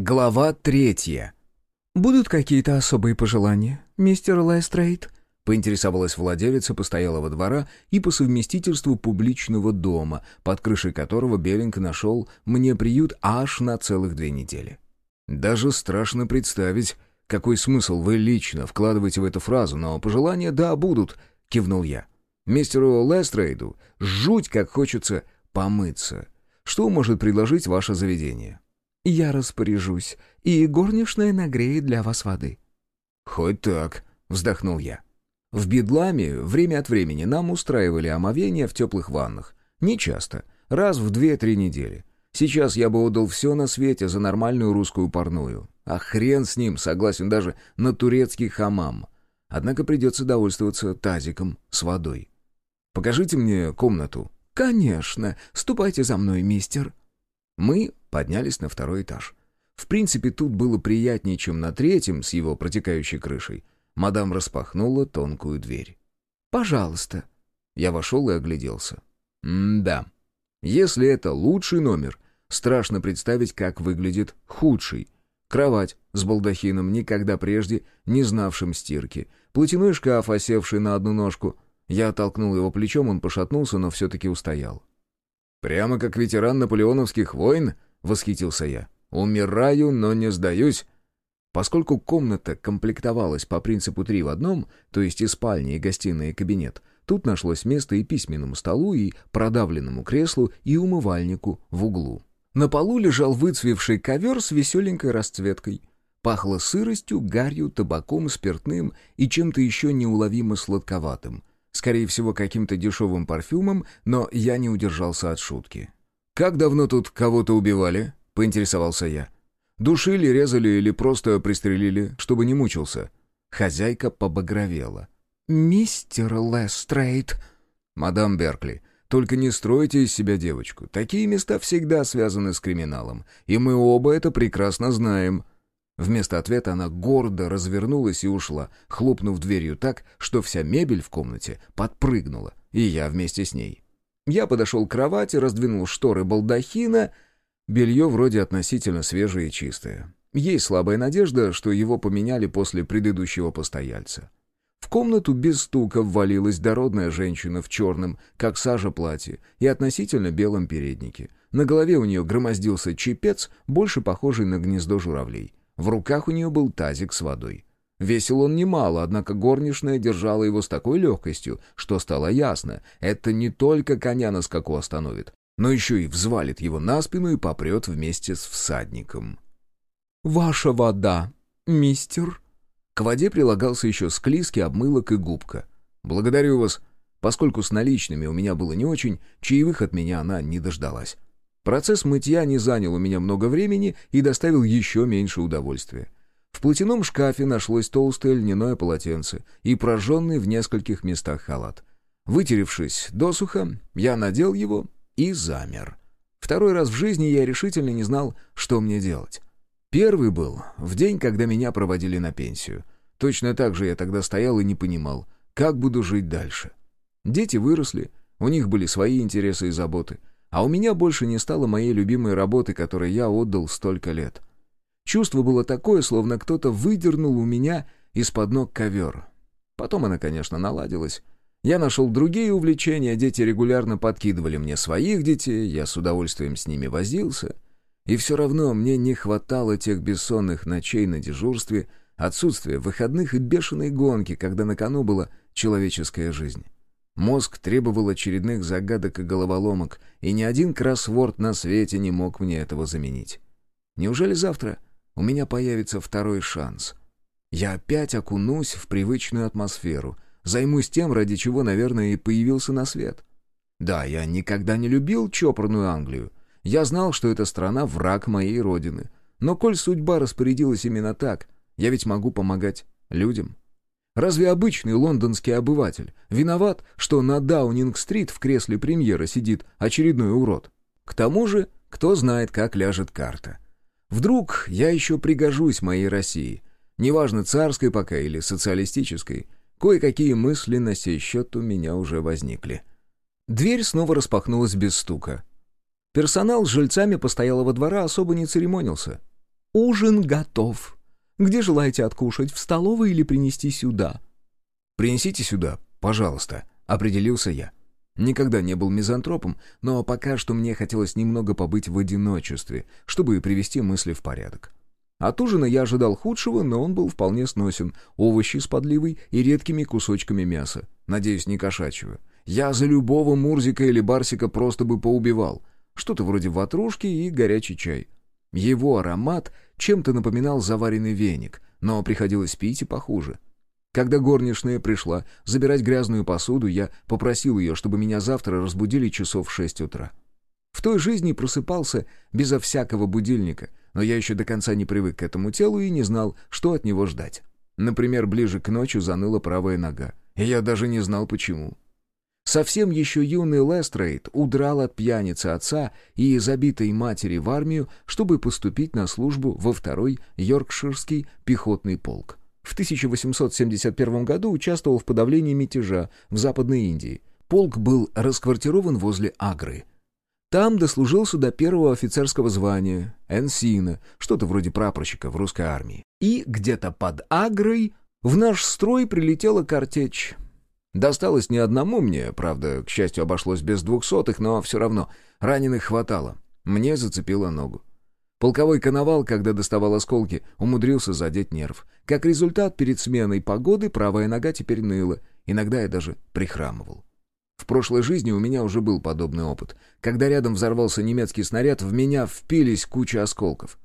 Глава третья. «Будут какие-то особые пожелания, мистер Лестрейд?» Поинтересовалась владелица постоялого двора и по совместительству публичного дома, под крышей которого Беллинг нашел мне приют аж на целых две недели. Даже страшно представить, какой смысл вы лично вкладываете в эту фразу, но пожелания, да, будут, кивнул я. Мистеру Лестрейду жуть как хочется помыться. Что может предложить ваше заведение? «Я распоряжусь, и горничная нагреет для вас воды». «Хоть так», — вздохнул я. В Бедламе время от времени нам устраивали омовение в теплых ваннах. Не часто, раз в две-три недели. Сейчас я бы отдал все на свете за нормальную русскую парную. А хрен с ним, согласен даже на турецкий хамам. Однако придется довольствоваться тазиком с водой. «Покажите мне комнату». «Конечно. Ступайте за мной, мистер». Мы поднялись на второй этаж. В принципе, тут было приятнее, чем на третьем с его протекающей крышей. Мадам распахнула тонкую дверь. «Пожалуйста». Я вошел и огляделся. М-да. Если это лучший номер, страшно представить, как выглядит худший. Кровать с балдахином, никогда прежде не знавшим стирки. Платяной шкаф, осевший на одну ножку. Я оттолкнул его плечом, он пошатнулся, но все-таки устоял. «Прямо как ветеран наполеоновских войн?» — восхитился я. «Умираю, но не сдаюсь». Поскольку комната комплектовалась по принципу три в одном, то есть и спальня, и гостиная, и кабинет, тут нашлось место и письменному столу, и продавленному креслу, и умывальнику в углу. На полу лежал выцвевший ковер с веселенькой расцветкой. Пахло сыростью, гарью, табаком, спиртным и чем-то еще неуловимо сладковатым. Скорее всего, каким-то дешевым парфюмом, но я не удержался от шутки. «Как давно тут кого-то убивали?» — поинтересовался я. «Душили, резали или просто пристрелили, чтобы не мучился?» Хозяйка побагровела. «Мистер Лестрейд...» «Мадам Беркли, только не стройте из себя девочку. Такие места всегда связаны с криминалом, и мы оба это прекрасно знаем». Вместо ответа она гордо развернулась и ушла, хлопнув дверью так, что вся мебель в комнате подпрыгнула, и я вместе с ней. Я подошел к кровати, раздвинул шторы балдахина. Белье вроде относительно свежее и чистое. Есть слабая надежда, что его поменяли после предыдущего постояльца. В комнату без стука ввалилась дородная женщина в черном, как сажа платье, и относительно белом переднике. На голове у нее громоздился чепец, больше похожий на гнездо журавлей. В руках у нее был тазик с водой. Весил он немало, однако горничная держала его с такой легкостью, что стало ясно, это не только коня на скаку остановит, но еще и взвалит его на спину и попрет вместе с всадником. «Ваша вода, мистер?» К воде прилагался еще склизкий обмылок и губка. «Благодарю вас. Поскольку с наличными у меня было не очень, чаевых от меня она не дождалась. Процесс мытья не занял у меня много времени и доставил еще меньше удовольствия. В платяном шкафе нашлось толстое льняное полотенце и прожженный в нескольких местах халат. Вытеревшись досуха, я надел его и замер. Второй раз в жизни я решительно не знал, что мне делать. Первый был в день, когда меня проводили на пенсию. Точно так же я тогда стоял и не понимал, как буду жить дальше. Дети выросли, у них были свои интересы и заботы — а у меня больше не стало моей любимой работы, которой я отдал столько лет. Чувство было такое, словно кто-то выдернул у меня из-под ног ковер. Потом она, конечно, наладилась. Я нашел другие увлечения, дети регулярно подкидывали мне своих детей, я с удовольствием с ними возился. И все равно мне не хватало тех бессонных ночей на дежурстве, отсутствия выходных и бешеной гонки, когда на кону была человеческая жизнь. Мозг требовал очередных загадок и головоломок, и ни один кроссворд на свете не мог мне этого заменить. Неужели завтра у меня появится второй шанс? Я опять окунусь в привычную атмосферу, займусь тем, ради чего, наверное, и появился на свет. Да, я никогда не любил чопорную Англию. Я знал, что эта страна — враг моей родины. Но коль судьба распорядилась именно так, я ведь могу помогать людям. Разве обычный лондонский обыватель виноват, что на Даунинг-стрит в кресле премьера сидит очередной урод? К тому же, кто знает, как ляжет карта. Вдруг я еще пригожусь моей России, неважно, царской пока или социалистической. Кое-какие мысли на сей счет у меня уже возникли. Дверь снова распахнулась без стука. Персонал с жильцами постоялого двора особо не церемонился. ужин готов. Где желаете откушать, в столовой или принести сюда?» «Принесите сюда, пожалуйста», — определился я. Никогда не был мизантропом, но пока что мне хотелось немного побыть в одиночестве, чтобы привести мысли в порядок. От ужина я ожидал худшего, но он был вполне сносен. Овощи с подливой и редкими кусочками мяса. Надеюсь, не кошачьего. Я за любого Мурзика или Барсика просто бы поубивал. Что-то вроде ватрушки и горячий чай. Его аромат чем-то напоминал заваренный веник, но приходилось пить и похуже. Когда горничная пришла забирать грязную посуду, я попросил ее, чтобы меня завтра разбудили часов в шесть утра. В той жизни просыпался безо всякого будильника, но я еще до конца не привык к этому телу и не знал, что от него ждать. Например, ближе к ночи заныла правая нога, и я даже не знал почему. Совсем еще юный Лестрейд удрал от пьяницы отца и забитой матери в армию, чтобы поступить на службу во второй Йоркширский пехотный полк. В 1871 году участвовал в подавлении мятежа в Западной Индии. Полк был расквартирован возле Агры. Там дослужился до первого офицерского звания, энсина, что-то вроде прапорщика в русской армии. И где-то под Агрой в наш строй прилетела картечь. Досталось не одному мне, правда, к счастью, обошлось без двухсотых, но все равно раненых хватало. Мне зацепило ногу. Полковой коновал, когда доставал осколки, умудрился задеть нерв. Как результат, перед сменой погоды правая нога теперь ныла, иногда я даже прихрамывал. В прошлой жизни у меня уже был подобный опыт. Когда рядом взорвался немецкий снаряд, в меня впились куча осколков.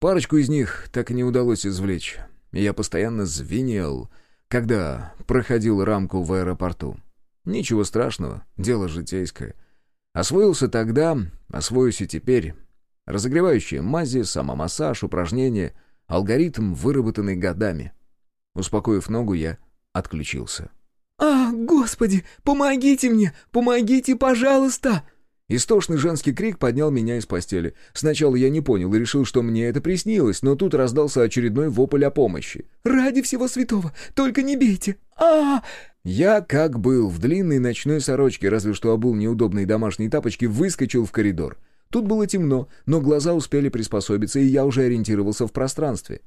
Парочку из них так и не удалось извлечь. Я постоянно звенел, когда проходил рамку в аэропорту. Ничего страшного, дело житейское. Освоился тогда, освоюсь и теперь. Разогревающие мази, самомассаж, упражнения, алгоритм, выработанный годами. Успокоив ногу, я отключился. «А, господи, помогите мне! Помогите, пожалуйста!» Истошный женский крик поднял меня из постели. Сначала я не понял и решил, что мне это приснилось, но тут раздался очередной вопль о помощи. «Ради всего святого! Только не бейте! а, Я, как был, в длинной ночной сорочке, разве что обул неудобные домашние тапочки, выскочил в коридор. Тут было темно, но глаза успели приспособиться, и я уже ориентировался в пространстве.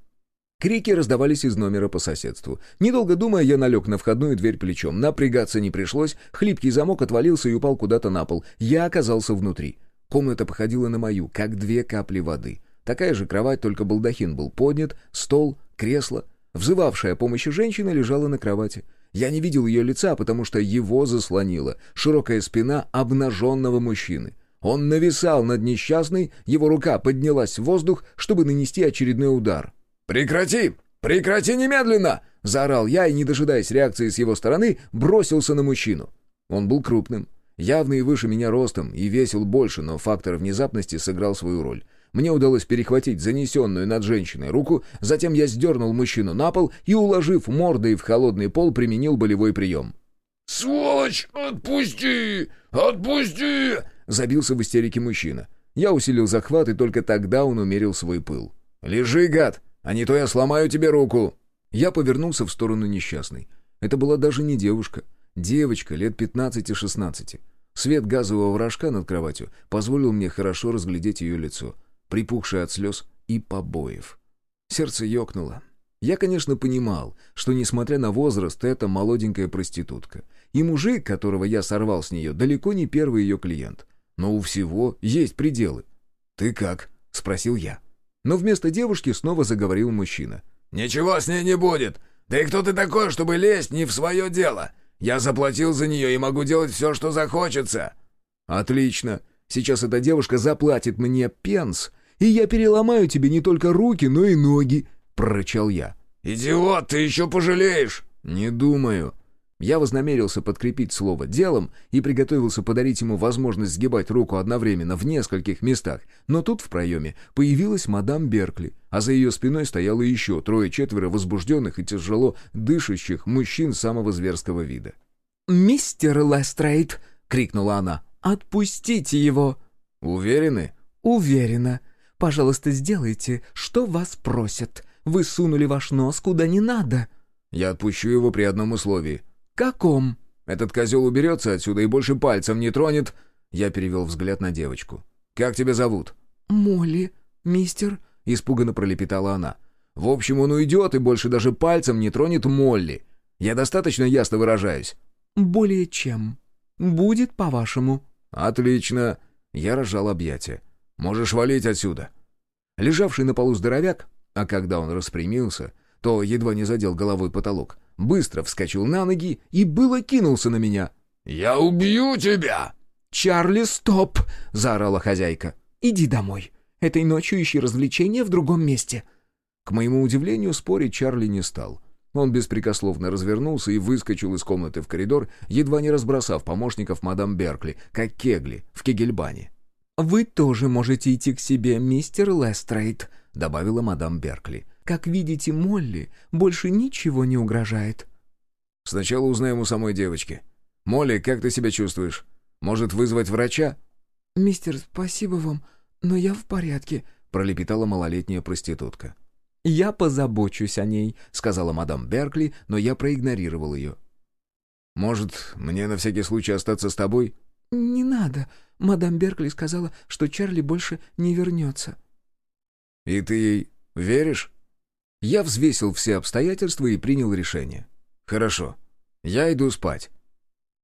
Крики раздавались из номера по соседству. Недолго думая, я налег на входную дверь плечом. Напрягаться не пришлось, хлипкий замок отвалился и упал куда-то на пол. Я оказался внутри. Комната походила на мою, как две капли воды. Такая же кровать, только балдахин был поднят, стол, кресло. Взывавшая помощи женщина лежала на кровати. Я не видел ее лица, потому что его заслонила широкая спина обнаженного мужчины. Он нависал над несчастной, его рука поднялась в воздух, чтобы нанести очередной удар. «Прекрати! Прекрати немедленно!» — заорал я и, не дожидаясь реакции с его стороны, бросился на мужчину. Он был крупным, явно и выше меня ростом, и весил больше, но фактор внезапности сыграл свою роль. Мне удалось перехватить занесенную над женщиной руку, затем я сдернул мужчину на пол и, уложив мордой в холодный пол, применил болевой прием. «Сволочь, отпусти! Отпусти!» Забился в истерике мужчина. Я усилил захват, и только тогда он умерил свой пыл. «Лежи, гад, а не то я сломаю тебе руку!» Я повернулся в сторону несчастной. Это была даже не девушка. Девочка лет 15-16. Свет газового рожка над кроватью позволил мне хорошо разглядеть ее лицо, припухшее от слез и побоев. Сердце ёкнуло. Я, конечно, понимал, что, несмотря на возраст, это молоденькая проститутка. И мужик, которого я сорвал с нее, далеко не первый ее клиент. Но у всего есть пределы. «Ты как?» — спросил я. Но вместо девушки снова заговорил мужчина. «Ничего с ней не будет. Да и кто ты такой, чтобы лезть не в свое дело? Я заплатил за нее и могу делать все, что захочется». «Отлично. Сейчас эта девушка заплатит мне пенс, и я переломаю тебе не только руки, но и ноги», — прорычал я. «Идиот, ты еще пожалеешь!» «Не думаю. Я вознамерился подкрепить слово делом и приготовился подарить ему возможность сгибать руку одновременно в нескольких местах, но тут в проеме появилась мадам Беркли, а за ее спиной стояло еще трое-четверо возбужденных и тяжело дышащих мужчин самого зверского вида. «Мистер Лестрейд!» — крикнула она. «Отпустите его!» «Уверены?» «Уверена. Пожалуйста, сделайте, что вас просят. Вы сунули ваш нос куда не надо». «Я отпущу его при одном условии». «Каком?» «Этот козел уберется отсюда и больше пальцем не тронет». Я перевел взгляд на девочку. «Как тебя зовут?» «Молли, мистер». испуганно пролепетала она. «В общем, он уйдет и больше даже пальцем не тронет Молли. Я достаточно ясно выражаюсь?» «Более чем. Будет по-вашему». «Отлично!» Я разжал объятия. «Можешь валить отсюда!» Лежавший на полу здоровяк, а когда он распрямился, то едва не задел головой потолок, быстро вскочил на ноги и было кинулся на меня. «Я убью тебя!» «Чарли, стоп!» — заорала хозяйка. «Иди домой. Этой ночью ищи развлечения в другом месте». К моему удивлению, спорить Чарли не стал. Он беспрекословно развернулся и выскочил из комнаты в коридор, едва не разбросав помощников мадам Беркли, как кегли в кегельбане. «Вы тоже можете идти к себе, мистер Лестрейд», — добавила мадам Беркли. «Как видите, Молли больше ничего не угрожает». «Сначала узнаем у самой девочки. Молли, как ты себя чувствуешь? Может, вызвать врача?» «Мистер, спасибо вам, но я в порядке», — пролепетала малолетняя проститутка. «Я позабочусь о ней», — сказала мадам Беркли, но я проигнорировал ее. «Может, мне на всякий случай остаться с тобой?» «Не надо. Мадам Беркли сказала, что Чарли больше не вернется». «И ты ей веришь?» Я взвесил все обстоятельства и принял решение. «Хорошо. Я иду спать».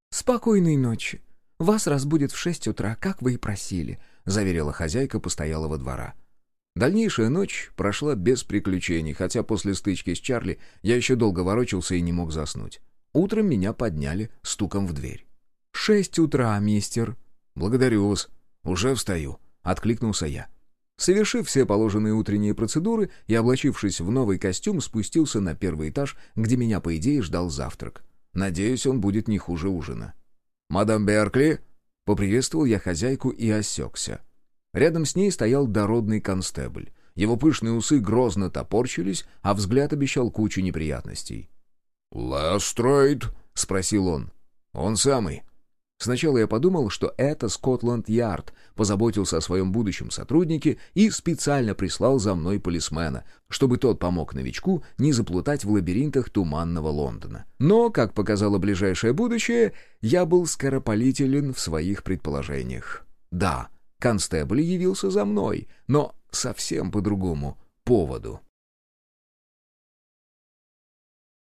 «Спокойной ночи. Вас разбудит в шесть утра, как вы и просили», — заверила хозяйка постоялого двора. Дальнейшая ночь прошла без приключений, хотя после стычки с Чарли я еще долго ворочался и не мог заснуть. Утром меня подняли стуком в дверь. «Шесть утра, мистер». «Благодарю вас. Уже встаю», — откликнулся я. Совершив все положенные утренние процедуры и облачившись в новый костюм, спустился на первый этаж, где меня, по идее, ждал завтрак. Надеюсь, он будет не хуже ужина. «Мадам Беркли?» — поприветствовал я хозяйку и осекся. Рядом с ней стоял дородный констебль. Его пышные усы грозно топорщились, а взгляд обещал кучу неприятностей. «Лестрейд?» — спросил он. «Он самый». Сначала я подумал, что это Скотланд-Ярд позаботился о своем будущем сотруднике и специально прислал за мной полисмена, чтобы тот помог новичку не заплутать в лабиринтах туманного Лондона. Но, как показало ближайшее будущее, я был скоропалителен в своих предположениях. Да, констебль явился за мной, но совсем по другому поводу.